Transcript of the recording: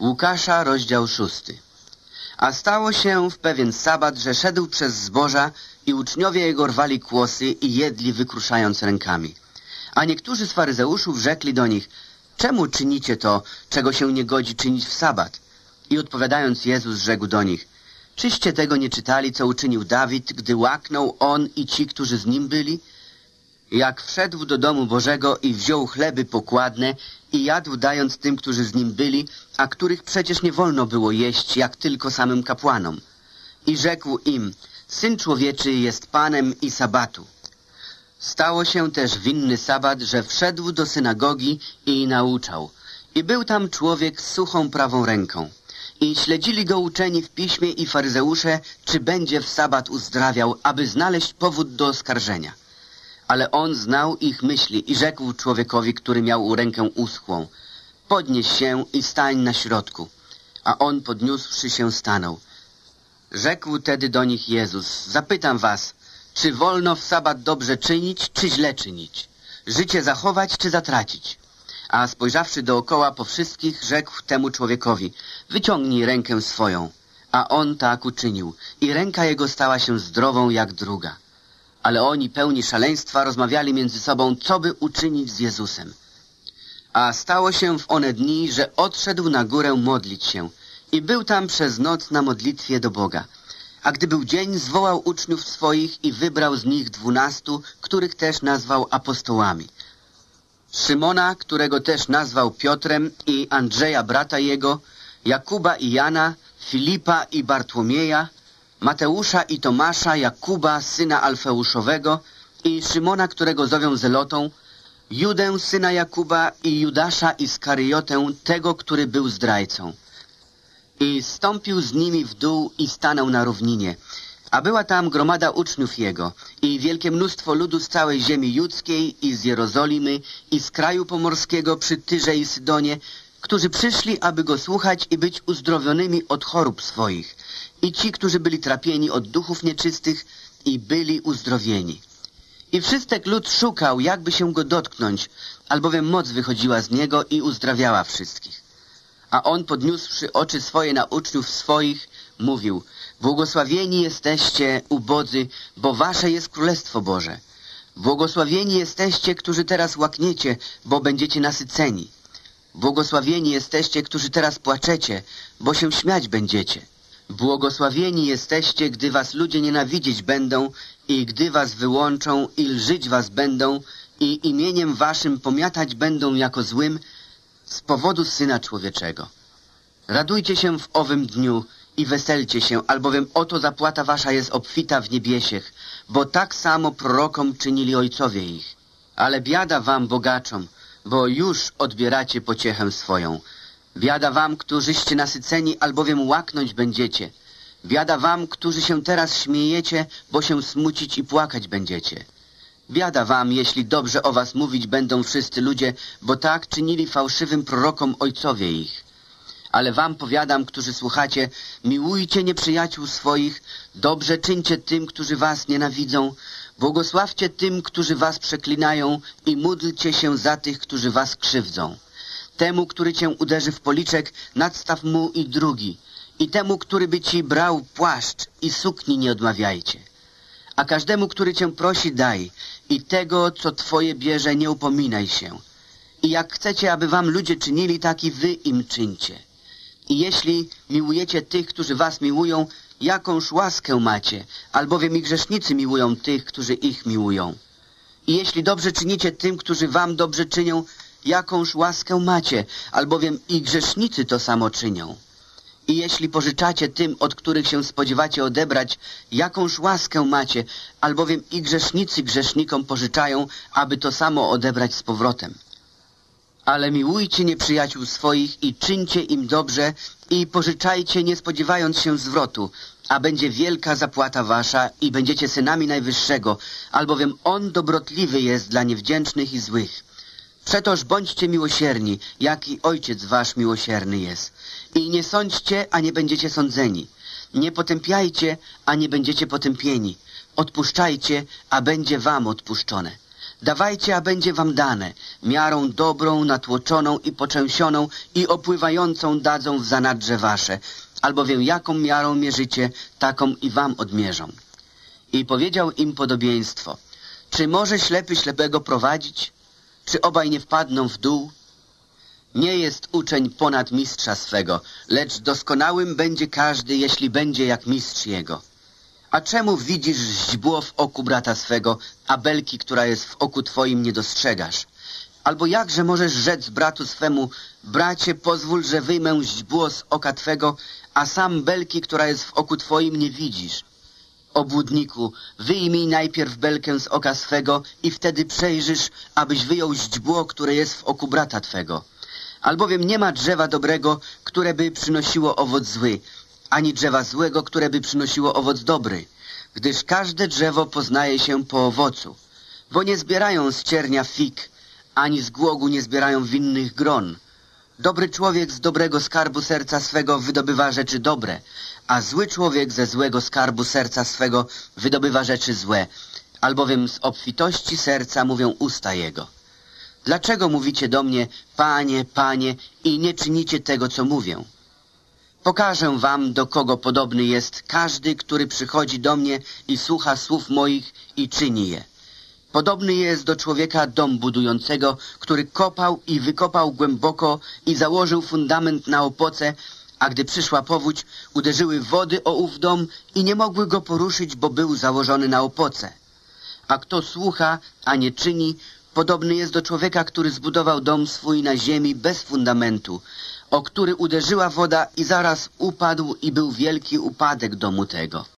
Łukasza, rozdział szósty. A stało się w pewien sabat, że szedł przez zboża i uczniowie jego rwali kłosy i jedli wykruszając rękami. A niektórzy z faryzeuszów rzekli do nich, czemu czynicie to, czego się nie godzi czynić w sabat? I odpowiadając Jezus rzekł do nich, czyście tego nie czytali, co uczynił Dawid, gdy łaknął on i ci, którzy z nim byli? Jak wszedł do domu Bożego i wziął chleby pokładne i jadł dając tym, którzy z nim byli, a których przecież nie wolno było jeść, jak tylko samym kapłanom. I rzekł im, Syn Człowieczy jest Panem i Sabatu. Stało się też w inny sabat, że wszedł do synagogi i nauczał. I był tam człowiek z suchą prawą ręką. I śledzili go uczeni w piśmie i faryzeusze, czy będzie w sabat uzdrawiał, aby znaleźć powód do oskarżenia. Ale on znał ich myśli i rzekł człowiekowi, który miał rękę uschłą, podnieś się i stań na środku. A on podniósłszy się stanął. Rzekł tedy do nich Jezus, zapytam was, czy wolno w sabat dobrze czynić, czy źle czynić? Życie zachować, czy zatracić? A spojrzawszy dookoła po wszystkich, rzekł temu człowiekowi, wyciągnij rękę swoją. A on tak uczynił i ręka jego stała się zdrową jak druga. Ale oni, pełni szaleństwa, rozmawiali między sobą, co by uczynić z Jezusem. A stało się w one dni, że odszedł na górę modlić się i był tam przez noc na modlitwie do Boga. A gdy był dzień, zwołał uczniów swoich i wybrał z nich dwunastu, których też nazwał apostołami. Szymona, którego też nazwał Piotrem i Andrzeja brata jego, Jakuba i Jana, Filipa i Bartłomieja, Mateusza i Tomasza, Jakuba, syna Alfeuszowego i Szymona, którego zowią Zelotą, Judę, syna Jakuba i Judasza Iskariotę, tego, który był zdrajcą. I stąpił z nimi w dół i stanął na równinie. A była tam gromada uczniów jego i wielkie mnóstwo ludu z całej ziemi judzkiej i z Jerozolimy i z kraju pomorskiego przy Tyrze i Sydonie, którzy przyszli, aby go słuchać i być uzdrowionymi od chorób swoich. I ci, którzy byli trapieni od duchów nieczystych i byli uzdrowieni. I wszystek lud szukał, jakby się go dotknąć, albowiem moc wychodziła z niego i uzdrawiała wszystkich. A on, podniósłszy oczy swoje na uczniów swoich, mówił, błogosławieni jesteście, ubodzy, bo wasze jest Królestwo Boże. Błogosławieni jesteście, którzy teraz łakniecie, bo będziecie nasyceni. Błogosławieni jesteście, którzy teraz płaczecie, bo się śmiać będziecie. Błogosławieni jesteście, gdy was ludzie nienawidzieć będą i gdy was wyłączą i lżyć was będą i imieniem waszym pomiatać będą jako złym z powodu Syna Człowieczego. Radujcie się w owym dniu i weselcie się, albowiem oto zapłata wasza jest obfita w niebiesiech, bo tak samo prorokom czynili ojcowie ich. Ale biada wam, bogaczom, bo już odbieracie pociechę swoją. Biada wam, którzyście nasyceni, albowiem łaknąć będziecie. Biada wam, którzy się teraz śmiejecie, bo się smucić i płakać będziecie. Biada wam, jeśli dobrze o was mówić będą wszyscy ludzie, bo tak czynili fałszywym prorokom ojcowie ich. Ale wam powiadam, którzy słuchacie, miłujcie nieprzyjaciół swoich, dobrze czyńcie tym, którzy was nienawidzą, błogosławcie tym, którzy was przeklinają i módlcie się za tych, którzy was krzywdzą. Temu, który cię uderzy w policzek, nadstaw mu i drugi. I temu, który by ci brał płaszcz i sukni nie odmawiajcie. A każdemu, który cię prosi, daj. I tego, co twoje bierze, nie upominaj się. I jak chcecie, aby wam ludzie czynili, tak i wy im czyńcie. I jeśli miłujecie tych, którzy was miłują, jakąż łaskę macie, albowiem i grzesznicy miłują tych, którzy ich miłują. I jeśli dobrze czynicie tym, którzy wam dobrze czynią, jakąż łaskę macie, albowiem i grzesznicy to samo czynią. I jeśli pożyczacie tym, od których się spodziewacie odebrać, jakąż łaskę macie, albowiem i grzesznicy grzesznikom pożyczają, aby to samo odebrać z powrotem. Ale miłujcie nieprzyjaciół swoich i czyńcie im dobrze i pożyczajcie, nie spodziewając się zwrotu, a będzie wielka zapłata wasza i będziecie synami Najwyższego, albowiem On dobrotliwy jest dla niewdzięcznych i złych. Przetoż bądźcie miłosierni, jak i Ojciec wasz miłosierny jest. I nie sądźcie, a nie będziecie sądzeni. Nie potępiajcie, a nie będziecie potępieni. Odpuszczajcie, a będzie wam odpuszczone. Dawajcie, a będzie wam dane. Miarą dobrą, natłoczoną i poczęsioną i opływającą dadzą w zanadrze wasze. Albowiem jaką miarą mierzycie, taką i wam odmierzą. I powiedział im podobieństwo. Czy może ślepy ślepego prowadzić? Czy obaj nie wpadną w dół? Nie jest uczeń ponad mistrza swego, lecz doskonałym będzie każdy, jeśli będzie jak mistrz jego. A czemu widzisz źdźbło w oku brata swego, a belki, która jest w oku twoim, nie dostrzegasz? Albo jakże możesz rzec bratu swemu, bracie, pozwól, że wyjmę źdźbło z oka twego, a sam belki, która jest w oku twoim, nie widzisz? Obłudniku, wyjmij najpierw belkę z oka swego i wtedy przejrzysz, abyś wyjął źdźbło, które jest w oku brata twego. Albowiem nie ma drzewa dobrego, które by przynosiło owoc zły, ani drzewa złego, które by przynosiło owoc dobry, gdyż każde drzewo poznaje się po owocu. Bo nie zbierają z ciernia fig, ani z głogu nie zbierają winnych gron. Dobry człowiek z dobrego skarbu serca swego wydobywa rzeczy dobre, a zły człowiek ze złego skarbu serca swego wydobywa rzeczy złe, albowiem z obfitości serca mówią usta jego. Dlaczego mówicie do mnie, Panie, Panie, i nie czynicie tego, co mówię? Pokażę wam, do kogo podobny jest każdy, który przychodzi do mnie i słucha słów moich i czyni je. Podobny jest do człowieka dom budującego, który kopał i wykopał głęboko i założył fundament na opoce, a gdy przyszła powódź, uderzyły wody o ów dom i nie mogły go poruszyć, bo był założony na opoce. A kto słucha, a nie czyni, podobny jest do człowieka, który zbudował dom swój na ziemi bez fundamentu, o który uderzyła woda i zaraz upadł i był wielki upadek domu tego.